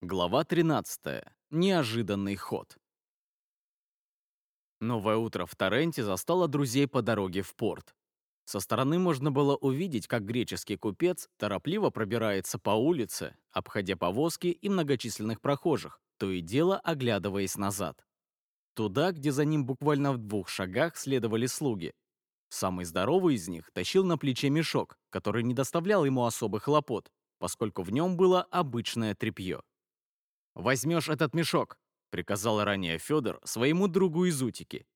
Глава 13. Неожиданный ход. Новое утро в Торренте застало друзей по дороге в порт. Со стороны можно было увидеть, как греческий купец торопливо пробирается по улице, обходя повозки и многочисленных прохожих, то и дело оглядываясь назад. Туда, где за ним буквально в двух шагах следовали слуги. Самый здоровый из них тащил на плече мешок, который не доставлял ему особых хлопот, поскольку в нем было обычное тряпье. «Возьмешь этот мешок», — приказал ранее Федор своему другу из Утики.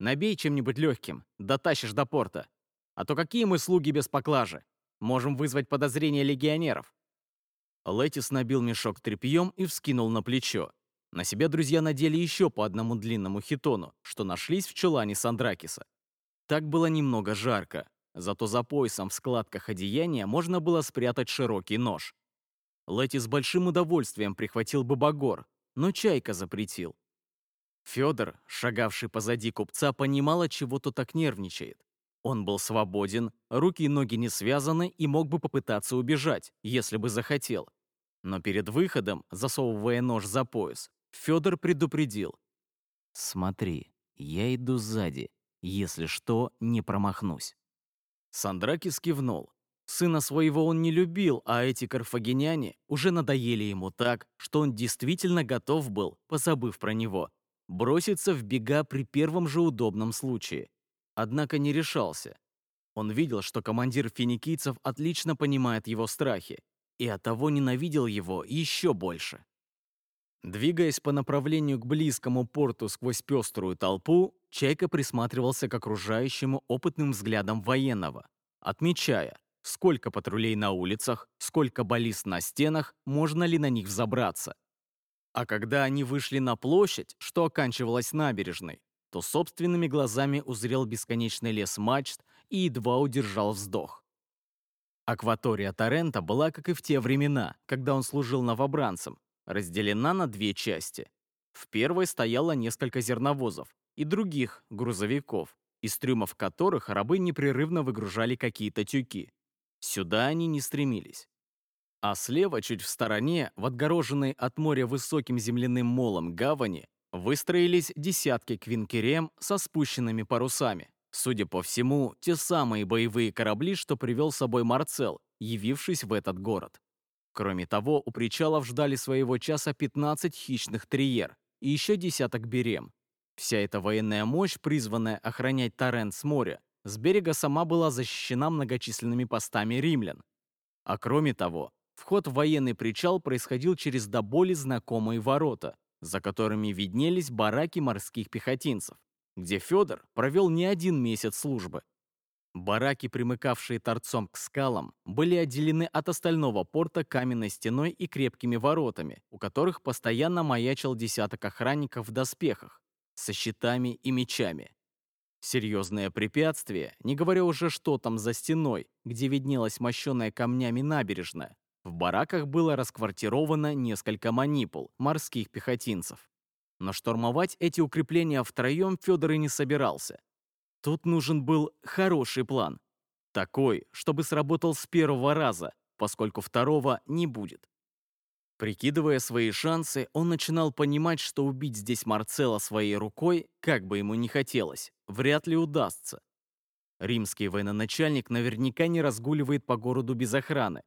«Набей чем-нибудь легким, дотащишь до порта. А то какие мы слуги без поклажи? Можем вызвать подозрения легионеров». Летис набил мешок тряпьем и вскинул на плечо. На себя друзья надели еще по одному длинному хитону, что нашлись в чулане Сандракиса. Так было немного жарко, зато за поясом в складках одеяния можно было спрятать широкий нож. Лети с большим удовольствием прихватил бы Багор, но Чайка запретил. Федор, шагавший позади купца, понимал, от чего то так нервничает. Он был свободен, руки и ноги не связаны и мог бы попытаться убежать, если бы захотел. Но перед выходом, засовывая нож за пояс, Федор предупредил. «Смотри, я иду сзади. Если что, не промахнусь». Сандракис кивнул. Сына своего он не любил, а эти карфагеняне уже надоели ему так, что он действительно готов был, позабыв про него, броситься в бега при первом же удобном случае. Однако не решался. Он видел, что командир финикийцев отлично понимает его страхи, и оттого ненавидел его еще больше. Двигаясь по направлению к близкому порту сквозь пеструю толпу, Чайка присматривался к окружающему опытным взглядом военного, отмечая, Сколько патрулей на улицах, сколько баллист на стенах, можно ли на них взобраться. А когда они вышли на площадь, что оканчивалась набережной, то собственными глазами узрел бесконечный лес мачт и едва удержал вздох. Акватория Торрента была, как и в те времена, когда он служил новобранцем, разделена на две части. В первой стояло несколько зерновозов и других грузовиков, из трюмов которых рабы непрерывно выгружали какие-то тюки. Сюда они не стремились. А слева, чуть в стороне, в отгороженной от моря высоким земляным молом гавани, выстроились десятки квинкерем со спущенными парусами. Судя по всему, те самые боевые корабли, что привел с собой Марцел, явившись в этот город. Кроме того, у причалов ждали своего часа 15 хищных триер и еще десяток берем. Вся эта военная мощь, призванная охранять Торрент с моря, с берега сама была защищена многочисленными постами римлян. А кроме того, вход в военный причал происходил через до боли знакомые ворота, за которыми виднелись бараки морских пехотинцев, где Федор провел не один месяц службы. Бараки, примыкавшие торцом к скалам, были отделены от остального порта каменной стеной и крепкими воротами, у которых постоянно маячил десяток охранников в доспехах, со щитами и мечами. Серьезное препятствие, не говоря уже что там за стеной, где виднелась мощенная камнями набережная. В бараках было расквартировано несколько манипул, морских пехотинцев. Но штурмовать эти укрепления втроем Федор и не собирался. Тут нужен был хороший план. Такой, чтобы сработал с первого раза, поскольку второго не будет. Прикидывая свои шансы, он начинал понимать, что убить здесь Марцела своей рукой, как бы ему ни хотелось, вряд ли удастся. Римский военачальник наверняка не разгуливает по городу без охраны.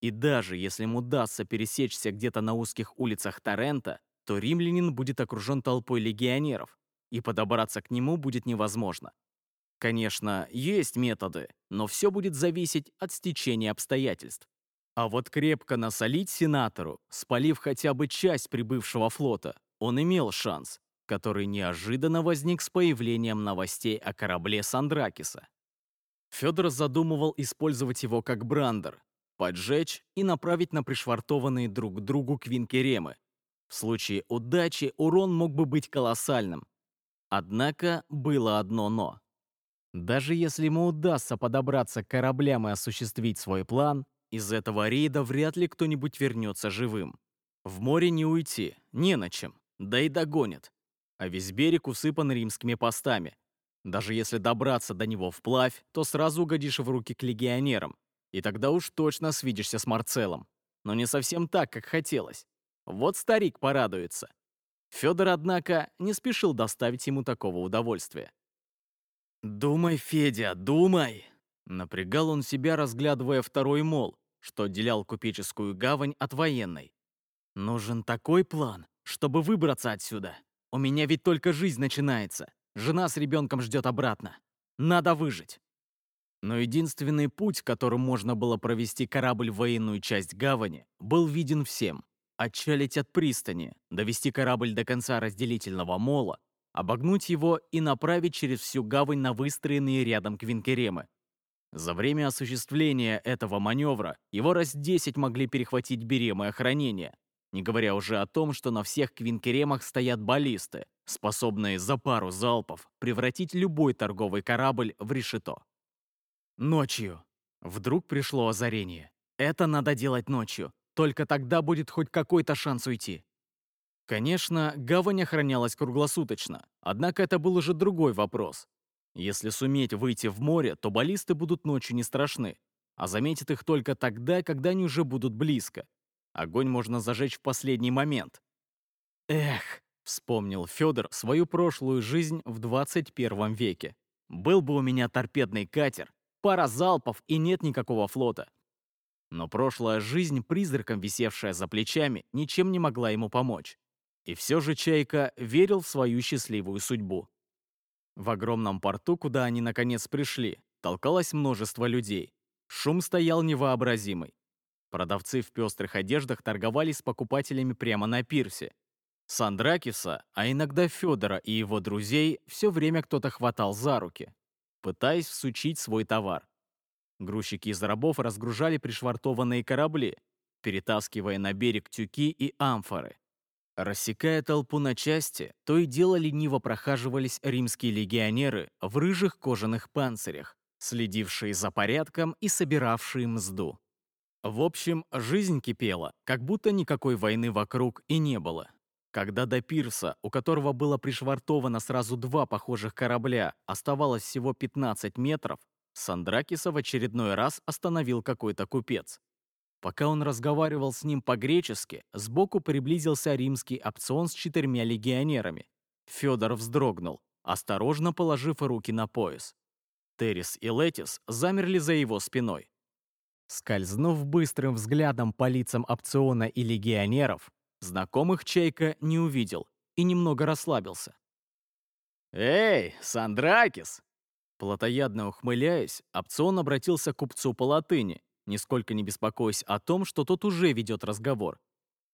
И даже если ему удастся пересечься где-то на узких улицах Торрента, то римлянин будет окружен толпой легионеров, и подобраться к нему будет невозможно. Конечно, есть методы, но все будет зависеть от стечения обстоятельств. А вот крепко насолить сенатору, спалив хотя бы часть прибывшего флота, он имел шанс, который неожиданно возник с появлением новостей о корабле Сандракиса. Федор задумывал использовать его как брандер, поджечь и направить на пришвартованные друг к другу квинкеремы. В случае удачи урон мог бы быть колоссальным. Однако было одно «но». Даже если ему удастся подобраться к кораблям и осуществить свой план, из этого рейда вряд ли кто-нибудь вернется живым. В море не уйти, не на чем, да и догонят. А весь берег усыпан римскими постами. Даже если добраться до него вплавь, то сразу угодишь в руки к легионерам, и тогда уж точно свидишься с Марцелом. Но не совсем так, как хотелось. Вот старик порадуется. Федор, однако, не спешил доставить ему такого удовольствия. «Думай, Федя, думай!» Напрягал он себя, разглядывая второй мол, что отделял купеческую гавань от военной. «Нужен такой план, чтобы выбраться отсюда. У меня ведь только жизнь начинается. Жена с ребенком ждет обратно. Надо выжить». Но единственный путь, которым можно было провести корабль в военную часть гавани, был виден всем. Отчалить от пристани, довести корабль до конца разделительного мола, обогнуть его и направить через всю гавань на выстроенные рядом квинкеремы. За время осуществления этого маневра его раз 10 могли перехватить беремы охранения, не говоря уже о том, что на всех квинкеремах стоят баллисты, способные за пару залпов превратить любой торговый корабль в решето. Ночью. Вдруг пришло озарение. Это надо делать ночью. Только тогда будет хоть какой-то шанс уйти. Конечно, гавань охранялась круглосуточно, однако это был уже другой вопрос. Если суметь выйти в море, то баллисты будут ночью не страшны, а заметят их только тогда, когда они уже будут близко. Огонь можно зажечь в последний момент. Эх, вспомнил Федор свою прошлую жизнь в 21 веке. Был бы у меня торпедный катер, пара залпов и нет никакого флота. Но прошлая жизнь, призраком висевшая за плечами, ничем не могла ему помочь. И все же Чайка верил в свою счастливую судьбу. В огромном порту, куда они наконец пришли, толкалось множество людей. Шум стоял невообразимый. Продавцы в пестрых одеждах торговались с покупателями прямо на пирсе. Сандракиса, а иногда Федора и его друзей, все время кто-то хватал за руки, пытаясь всучить свой товар. Грузчики из рабов разгружали пришвартованные корабли, перетаскивая на берег тюки и амфоры. Рассекая толпу на части, то и дело лениво прохаживались римские легионеры в рыжих кожаных панцирях, следившие за порядком и собиравшие мзду. В общем, жизнь кипела, как будто никакой войны вокруг и не было. Когда до пирса, у которого было пришвартовано сразу два похожих корабля, оставалось всего 15 метров, Сандракиса в очередной раз остановил какой-то купец. Пока он разговаривал с ним по-гречески, сбоку приблизился римский опцион с четырьмя легионерами. Федор вздрогнул, осторожно положив руки на пояс. Террис и Летис замерли за его спиной. Скользнув быстрым взглядом по лицам опциона и легионеров, знакомых Чайка не увидел и немного расслабился. «Эй, Сандракис!» Платоядно ухмыляясь, опцион обратился к купцу по латыни, нисколько не беспокоясь о том, что тот уже ведет разговор.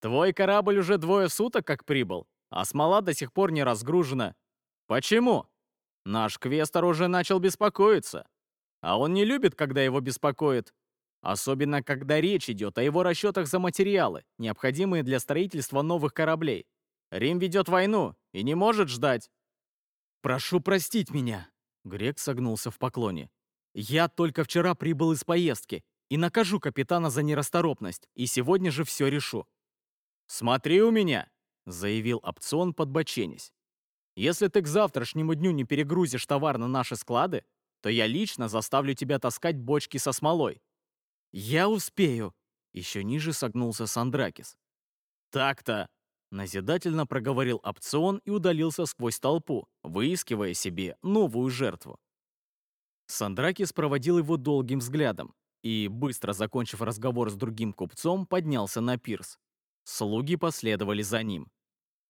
«Твой корабль уже двое суток как прибыл, а смола до сих пор не разгружена. Почему? Наш квестор уже начал беспокоиться. А он не любит, когда его беспокоит. Особенно, когда речь идет о его расчетах за материалы, необходимые для строительства новых кораблей. Рим ведет войну и не может ждать. «Прошу простить меня», Грек согнулся в поклоне. «Я только вчера прибыл из поездки и накажу капитана за нерасторопность, и сегодня же все решу». «Смотри у меня!» — заявил опцион, подбоченясь. «Если ты к завтрашнему дню не перегрузишь товар на наши склады, то я лично заставлю тебя таскать бочки со смолой». «Я успею!» — еще ниже согнулся Сандракис. «Так-то!» Назидательно проговорил опцион и удалился сквозь толпу, выискивая себе новую жертву. Сандракис проводил его долгим взглядом и, быстро закончив разговор с другим купцом, поднялся на пирс. Слуги последовали за ним.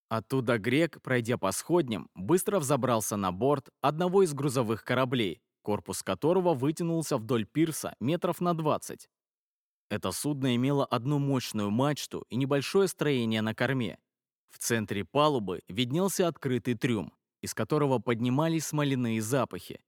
Оттуда грек, пройдя по сходням, быстро взобрался на борт одного из грузовых кораблей, корпус которого вытянулся вдоль пирса метров на 20. Это судно имело одну мощную мачту и небольшое строение на корме, в центре палубы виднелся открытый трюм, из которого поднимались смоляные запахи.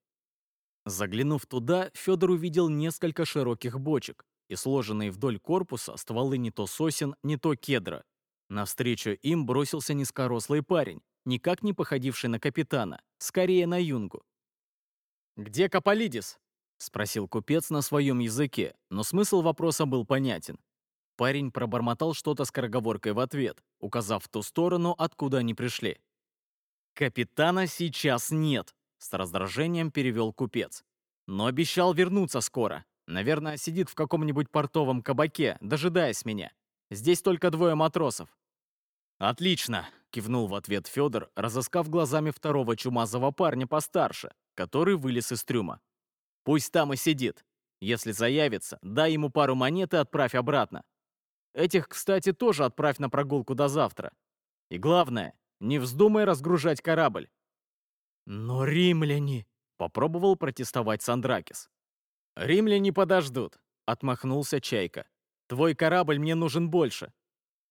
Заглянув туда, Федор увидел несколько широких бочек и сложенные вдоль корпуса стволы не то сосен, не то кедра. Навстречу им бросился низкорослый парень, никак не походивший на капитана, скорее на юнгу. «Где Каполидис?» — спросил купец на своем языке, но смысл вопроса был понятен. Парень пробормотал что-то скороговоркой в ответ, указав в ту сторону, откуда они пришли. «Капитана сейчас нет», — с раздражением перевел купец. «Но обещал вернуться скоро. Наверное, сидит в каком-нибудь портовом кабаке, дожидаясь меня. Здесь только двое матросов. «Отлично!» — кивнул в ответ Федор, разыскав глазами второго чумазого парня постарше, который вылез из трюма. «Пусть там и сидит. Если заявится, дай ему пару монет и отправь обратно. Этих, кстати, тоже отправь на прогулку до завтра. И главное, не вздумай разгружать корабль». «Но римляне...» — попробовал протестовать Сандракис. «Римляне подождут», — отмахнулся Чайка. «Твой корабль мне нужен больше.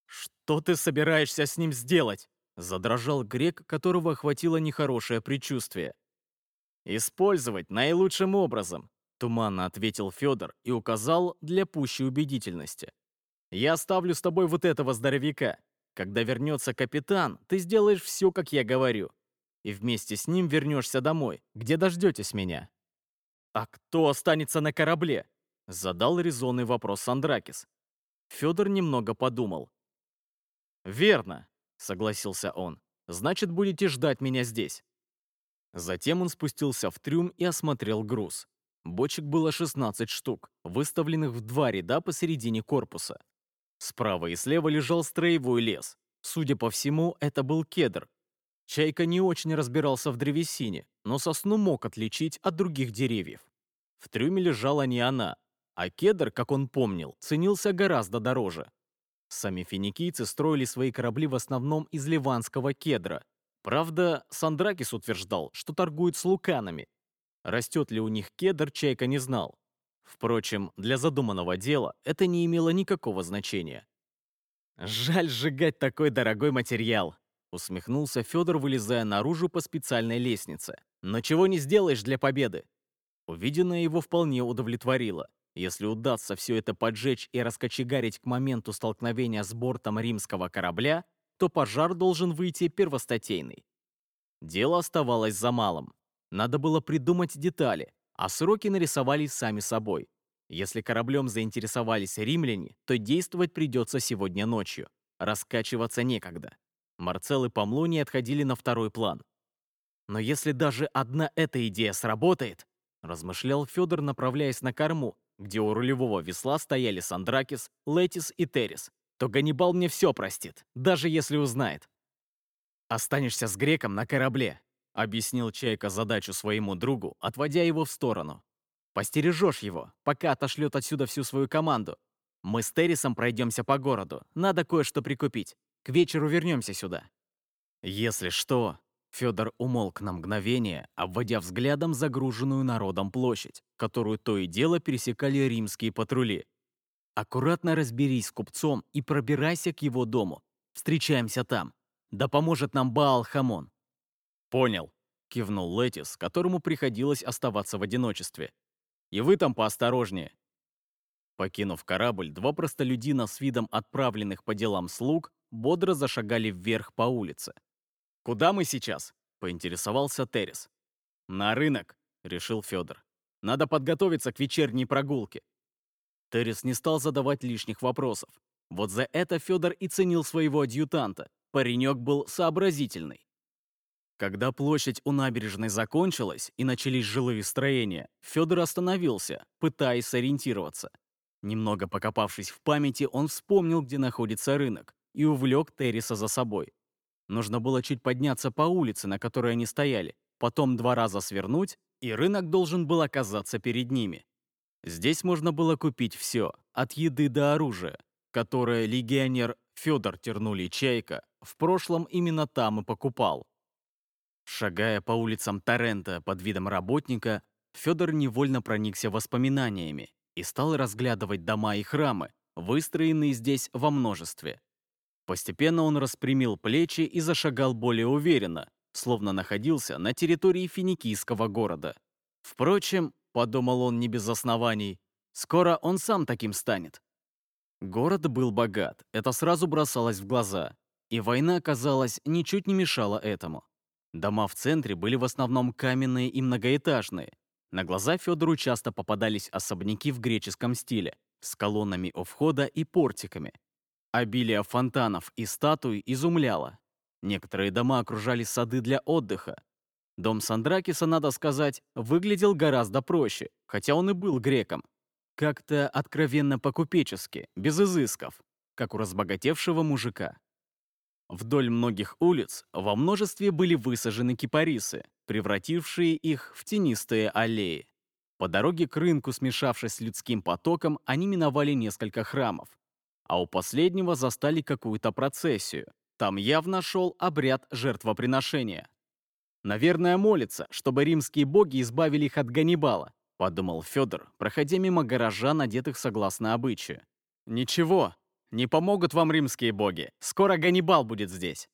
«Что ты собираешься с ним сделать?» Задрожал грек, которого охватило нехорошее предчувствие. «Использовать наилучшим образом», — туманно ответил Федор и указал для пущей убедительности. «Я оставлю с тобой вот этого здоровяка. Когда вернется капитан, ты сделаешь все, как я говорю. И вместе с ним вернешься домой, где дождетесь меня». «А кто останется на корабле?» — задал резонный вопрос Сандракис. Федор немного подумал. «Верно», — согласился он. «Значит, будете ждать меня здесь». Затем он спустился в трюм и осмотрел груз. Бочек было 16 штук, выставленных в два ряда посередине корпуса. Справа и слева лежал строевой лес. Судя по всему, это был кедр. Чайка не очень разбирался в древесине, но сосну мог отличить от других деревьев. В трюме лежала не она, а кедр, как он помнил, ценился гораздо дороже. Сами финикийцы строили свои корабли в основном из ливанского кедра. Правда, Сандракис утверждал, что торгуют с луканами. Растет ли у них кедр, Чайка не знал. Впрочем, для задуманного дела это не имело никакого значения. «Жаль сжигать такой дорогой материал», — усмехнулся Федор, вылезая наружу по специальной лестнице. «Но чего не сделаешь для победы?» Увиденное его вполне удовлетворило. Если удастся все это поджечь и раскочегарить к моменту столкновения с бортом римского корабля, то пожар должен выйти первостатейный. Дело оставалось за малым. Надо было придумать детали, а сроки нарисовались сами собой. Если кораблем заинтересовались римляне, то действовать придется сегодня ночью. Раскачиваться некогда. Марцел и Помлоний отходили на второй план. Но если даже одна эта идея сработает, размышлял Федор, направляясь на корму, где у рулевого весла стояли Сандракис, Летис и Террис, то Ганнибал мне все простит, даже если узнает. «Останешься с греком на корабле», — объяснил Чайка задачу своему другу, отводя его в сторону. «Постережешь его, пока отошлет отсюда всю свою команду. Мы с Террисом пройдемся по городу, надо кое-что прикупить. К вечеру вернемся сюда». «Если что, Федор умолк на мгновение, обводя взглядом загруженную народом площадь, которую то и дело пересекали римские патрули. «Аккуратно разберись с купцом и пробирайся к его дому. Встречаемся там. Да поможет нам Баал-Хамон». «Понял», — кивнул Летис, которому приходилось оставаться в одиночестве. «И вы там поосторожнее». Покинув корабль, два простолюдина с видом отправленных по делам слуг бодро зашагали вверх по улице. «Куда мы сейчас?» — поинтересовался Террис. «На рынок», — решил Федор. «Надо подготовиться к вечерней прогулке». Террис не стал задавать лишних вопросов. Вот за это Федор и ценил своего адъютанта. Паренек был сообразительный. Когда площадь у набережной закончилась и начались жилые строения, Федор остановился, пытаясь сориентироваться. Немного покопавшись в памяти, он вспомнил, где находится рынок, и увлек Терриса за собой. Нужно было чуть подняться по улице, на которой они стояли, потом два раза свернуть, и рынок должен был оказаться перед ними. Здесь можно было купить все, от еды до оружия, которое легионер Федор Тернули Чайка в прошлом именно там и покупал. Шагая по улицам Торрента под видом работника, Федор невольно проникся воспоминаниями и стал разглядывать дома и храмы, выстроенные здесь во множестве. Постепенно он распрямил плечи и зашагал более уверенно, словно находился на территории финикийского города. Впрочем, подумал он не без оснований, скоро он сам таким станет. Город был богат, это сразу бросалось в глаза, и война, казалось, ничуть не мешала этому. Дома в центре были в основном каменные и многоэтажные. На глаза Федору часто попадались особняки в греческом стиле, с колоннами у входа и портиками, Обилие фонтанов и статуй изумляло. Некоторые дома окружали сады для отдыха. Дом Сандракиса, надо сказать, выглядел гораздо проще, хотя он и был греком. Как-то откровенно по-купечески, без изысков, как у разбогатевшего мужика. Вдоль многих улиц во множестве были высажены кипарисы, превратившие их в тенистые аллеи. По дороге к рынку, смешавшись с людским потоком, они миновали несколько храмов. А у последнего застали какую-то процессию. Там явно шел обряд жертвоприношения. «Наверное, молятся, чтобы римские боги избавили их от Ганнибала», подумал Федор, проходя мимо горожан, одетых согласно обычаю. «Ничего, не помогут вам римские боги. Скоро Ганнибал будет здесь».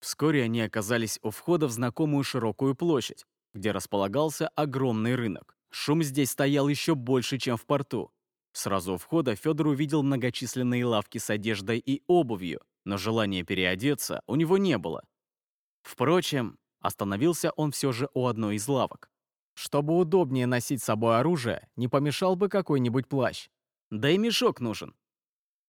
Вскоре они оказались у входа в знакомую широкую площадь, где располагался огромный рынок. Шум здесь стоял еще больше, чем в порту. Сразу у входа Федор увидел многочисленные лавки с одеждой и обувью, но желания переодеться у него не было. Впрочем, остановился он все же у одной из лавок. Чтобы удобнее носить с собой оружие, не помешал бы какой-нибудь плащ. Да и мешок нужен.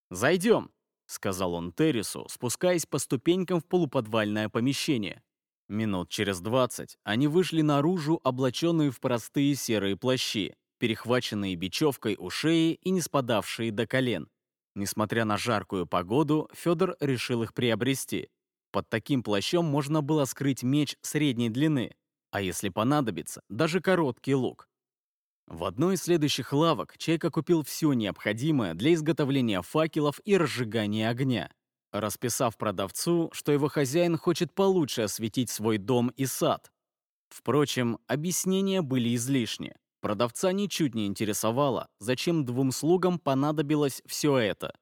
«Зайдем», — сказал он Террису, спускаясь по ступенькам в полуподвальное помещение. Минут через двадцать они вышли наружу, облаченные в простые серые плащи, перехваченные бечевкой у шеи и не спадавшие до колен. Несмотря на жаркую погоду, Федор решил их приобрести. Под таким плащом можно было скрыть меч средней длины, а если понадобится, даже короткий лук. В одной из следующих лавок Чайка купил все необходимое для изготовления факелов и разжигания огня расписав продавцу, что его хозяин хочет получше осветить свой дом и сад. Впрочем, объяснения были излишни. Продавца ничуть не интересовало, зачем двум слугам понадобилось все это.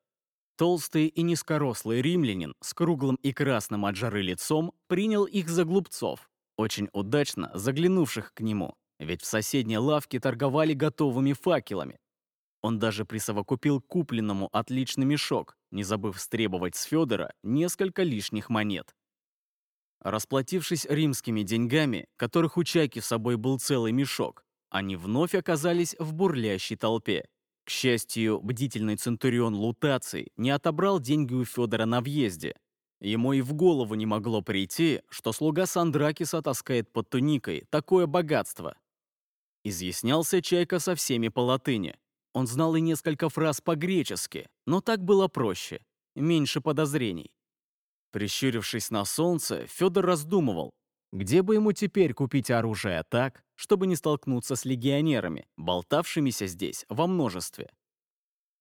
Толстый и низкорослый римлянин с круглым и красным от жары лицом принял их за глупцов, очень удачно заглянувших к нему, ведь в соседней лавке торговали готовыми факелами. Он даже присовокупил купленному отличный мешок, не забыв стребовать с Федора несколько лишних монет. Расплатившись римскими деньгами, которых у Чайки с собой был целый мешок, они вновь оказались в бурлящей толпе. К счастью, бдительный центурион Лутаций не отобрал деньги у Федора на въезде. Ему и в голову не могло прийти, что слуга Сандракиса таскает под туникой такое богатство. Изъяснялся Чайка со всеми по латыни, он знал и несколько фраз по-гречески, но так было проще, меньше подозрений. Прищурившись на солнце, Федор раздумывал, где бы ему теперь купить оружие так, чтобы не столкнуться с легионерами, болтавшимися здесь во множестве.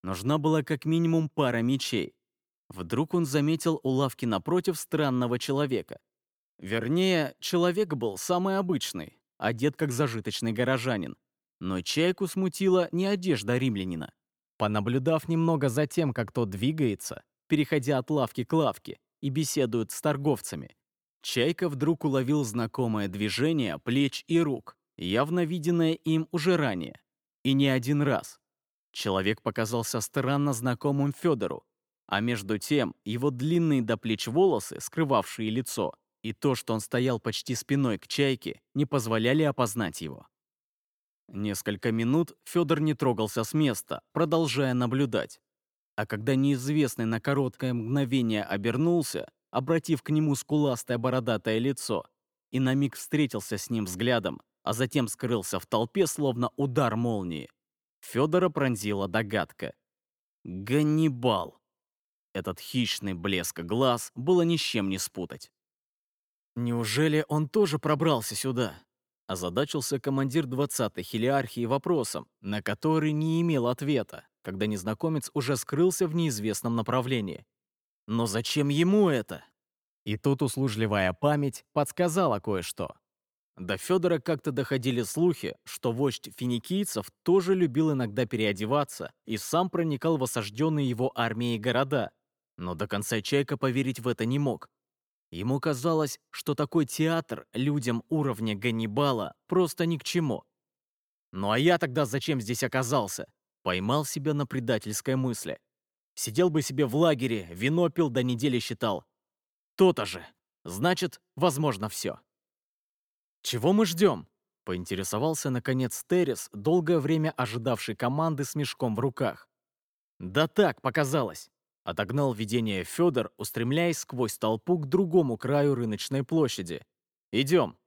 Нужна была как минимум пара мечей. Вдруг он заметил у лавки напротив странного человека. Вернее, человек был самый обычный, одет как зажиточный горожанин, но Чайку смутила не одежда римлянина. Понаблюдав немного за тем, как тот двигается, переходя от лавки к лавке и беседует с торговцами, Чайка вдруг уловил знакомое движение плеч и рук, явно виденное им уже ранее. И не один раз. Человек показался странно знакомым Федору, а между тем его длинные до плеч волосы, скрывавшие лицо, и то, что он стоял почти спиной к Чайке, не позволяли опознать его. Несколько минут Федор не трогался с места, продолжая наблюдать. А когда неизвестный на короткое мгновение обернулся, обратив к нему скуластое бородатое лицо, и на миг встретился с ним взглядом, а затем скрылся в толпе, словно удар молнии, Федора пронзила догадка. Ганнибал! Этот хищный блеск глаз было ни с чем не спутать. Неужели он тоже пробрался сюда? Озадачился командир 20-й хелиархии вопросом, на который не имел ответа, когда незнакомец уже скрылся в неизвестном направлении. Но зачем ему это? И тут услужливая память подсказала кое-что. До Федора как-то доходили слухи, что вождь финикийцев тоже любил иногда переодеваться и сам проникал в осажденные его армией города. Но до конца Чайка поверить в это не мог. Ему казалось, что такой театр людям уровня Ганнибала просто ни к чему. «Ну а я тогда зачем здесь оказался?» Поймал себя на предательской мысли. Сидел бы себе в лагере, вино пил до недели считал. То-то же. Значит, возможно, все. «Чего мы ждем?» Поинтересовался, наконец, Террис, долгое время ожидавший команды с мешком в руках. «Да так, показалось. Отогнал видение Федор, устремляясь сквозь толпу к другому краю рыночной площади. «Идем!»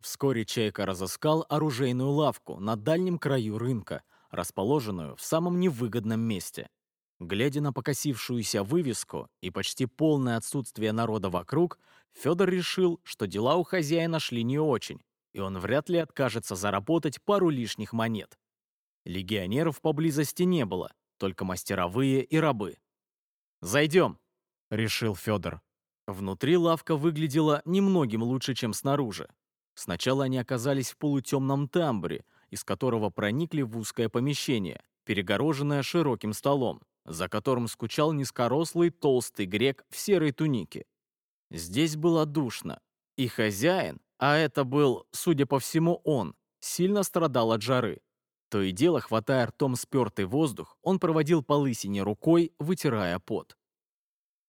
Вскоре Чайка разыскал оружейную лавку на дальнем краю рынка, расположенную в самом невыгодном месте. Глядя на покосившуюся вывеску и почти полное отсутствие народа вокруг, Федор решил, что дела у хозяина шли не очень, и он вряд ли откажется заработать пару лишних монет. Легионеров поблизости не было, только мастеровые и рабы. «Зайдем», — решил Федор. Внутри лавка выглядела немногим лучше, чем снаружи. Сначала они оказались в полутемном тамбуре, из которого проникли в узкое помещение, перегороженное широким столом, за которым скучал низкорослый толстый грек в серой тунике. Здесь было душно, и хозяин, а это был, судя по всему, он, сильно страдал от жары. То и дело, хватая ртом спертый воздух, он проводил по лысине рукой, вытирая пот.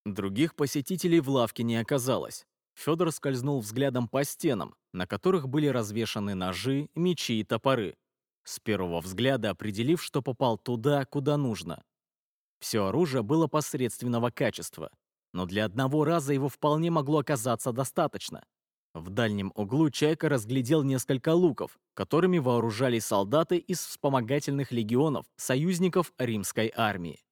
Других посетителей в лавке не оказалось. Федор скользнул взглядом по стенам, на которых были развешаны ножи, мечи и топоры, с первого взгляда определив, что попал туда, куда нужно. Все оружие было посредственного качества, но для одного раза его вполне могло оказаться достаточно. В дальнем углу Чайка разглядел несколько луков, которыми вооружались солдаты из вспомогательных легионов, союзников римской армии.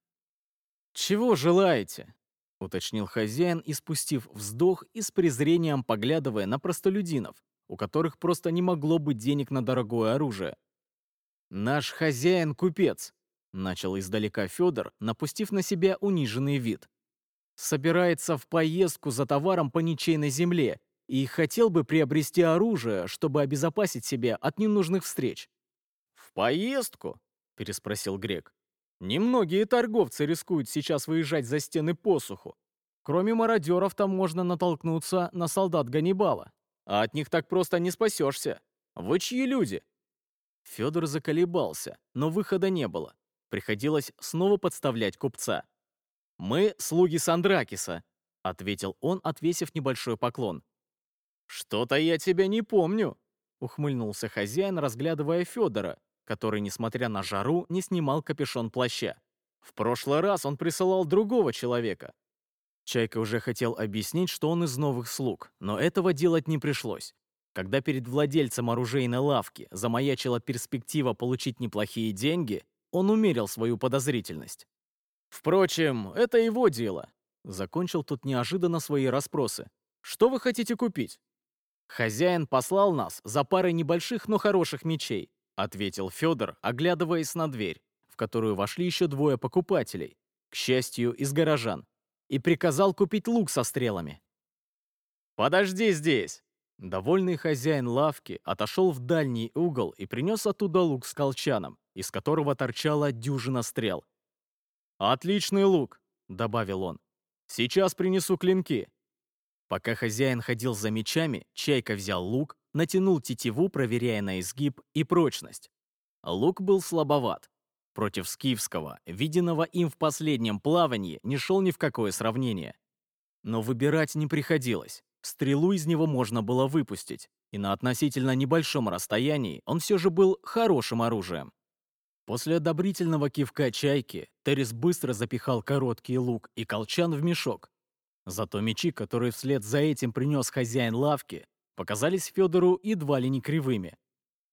«Чего желаете?» — уточнил хозяин, испустив вздох и с презрением поглядывая на простолюдинов, у которых просто не могло быть денег на дорогое оружие. «Наш хозяин — купец», — начал издалека Федор, напустив на себя униженный вид. «Собирается в поездку за товаром по ничейной земле и хотел бы приобрести оружие, чтобы обезопасить себя от ненужных встреч». «В поездку?» — переспросил Грек. «Немногие торговцы рискуют сейчас выезжать за стены посуху. Кроме мародеров, там можно натолкнуться на солдат Ганнибала. А от них так просто не спасешься. Вы чьи люди?» Федор заколебался, но выхода не было. Приходилось снова подставлять купца. «Мы слуги Сандракиса», — ответил он, отвесив небольшой поклон. «Что-то я тебя не помню», — ухмыльнулся хозяин, разглядывая Федора, который, несмотря на жару, не снимал капюшон плаща. В прошлый раз он присылал другого человека. Чайка уже хотел объяснить, что он из новых слуг, но этого делать не пришлось. Когда перед владельцем оружейной лавки замаячила перспектива получить неплохие деньги, он умерил свою подозрительность. «Впрочем, это его дело», — закончил тут неожиданно свои расспросы. «Что вы хотите купить?» «Хозяин послал нас за парой небольших, но хороших мечей», ответил Федор, оглядываясь на дверь, в которую вошли еще двое покупателей, к счастью, из горожан, и приказал купить лук со стрелами. «Подожди здесь!» Довольный хозяин лавки отошел в дальний угол и принес оттуда лук с колчаном, из которого торчала дюжина стрел. «Отличный лук!» — добавил он. «Сейчас принесу клинки. Пока хозяин ходил за мечами, Чайка взял лук, натянул тетиву, проверяя на изгиб и прочность. Лук был слабоват. Против скифского, виденного им в последнем плавании, не шел ни в какое сравнение. Но выбирать не приходилось. Стрелу из него можно было выпустить, и на относительно небольшом расстоянии он все же был хорошим оружием. После одобрительного кивка чайки Террис быстро запихал короткий лук и колчан в мешок, Зато мечи, которые вслед за этим принес хозяин лавки, показались Федору едва ли не кривыми.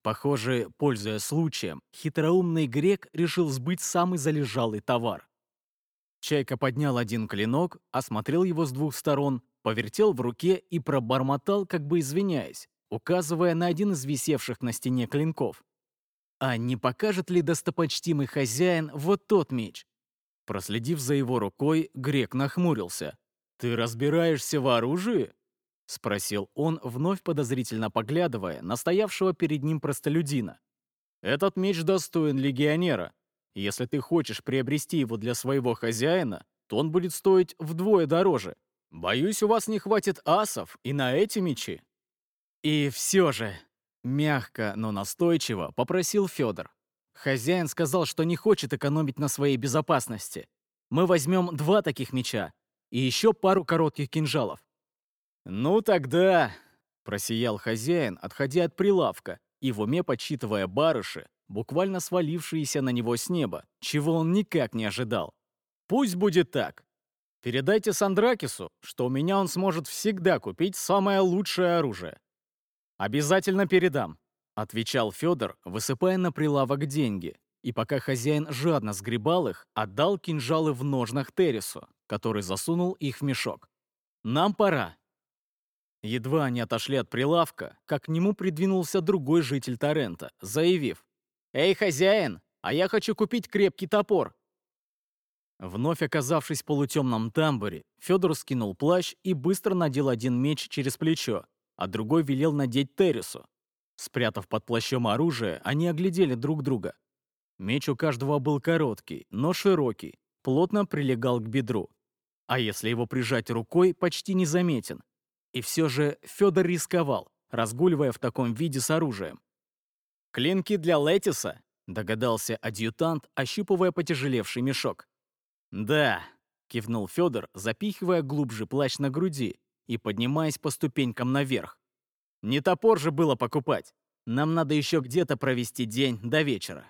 Похоже, пользуясь случаем, хитроумный грек решил сбыть самый залежалый товар. Чайка поднял один клинок, осмотрел его с двух сторон, повертел в руке и пробормотал, как бы извиняясь, указывая на один из висевших на стене клинков. А не покажет ли достопочтимый хозяин вот тот меч? Проследив за его рукой, грек нахмурился. «Ты разбираешься в оружии?» — спросил он, вновь подозрительно поглядывая на стоявшего перед ним простолюдина. «Этот меч достоин легионера. Если ты хочешь приобрести его для своего хозяина, то он будет стоить вдвое дороже. Боюсь, у вас не хватит асов и на эти мечи». «И все же», — мягко, но настойчиво попросил Федор. Хозяин сказал, что не хочет экономить на своей безопасности. Мы возьмем два таких меча, и еще пару коротких кинжалов. «Ну тогда...» — просиял хозяин, отходя от прилавка и в уме подсчитывая барыши, буквально свалившиеся на него с неба, чего он никак не ожидал. «Пусть будет так. Передайте Сандракису, что у меня он сможет всегда купить самое лучшее оружие». «Обязательно передам», — отвечал Федор, высыпая на прилавок деньги, И пока хозяин жадно сгребал их, отдал кинжалы в ножнах Террису, который засунул их в мешок. «Нам пора!» Едва они отошли от прилавка, как к нему придвинулся другой житель Торрента, заявив «Эй, хозяин, а я хочу купить крепкий топор!» Вновь оказавшись в полутемном тамбуре, Федор скинул плащ и быстро надел один меч через плечо, а другой велел надеть Террису. Спрятав под плащом оружие, они оглядели друг друга. Меч у каждого был короткий, но широкий, плотно прилегал к бедру. А если его прижать рукой, почти незаметен. И все же Федор рисковал, разгуливая в таком виде с оружием. «Клинки для Летиса», — догадался адъютант, ощупывая потяжелевший мешок. «Да», — кивнул Федор, запихивая глубже плащ на груди и поднимаясь по ступенькам наверх. «Не топор же было покупать. Нам надо еще где-то провести день до вечера».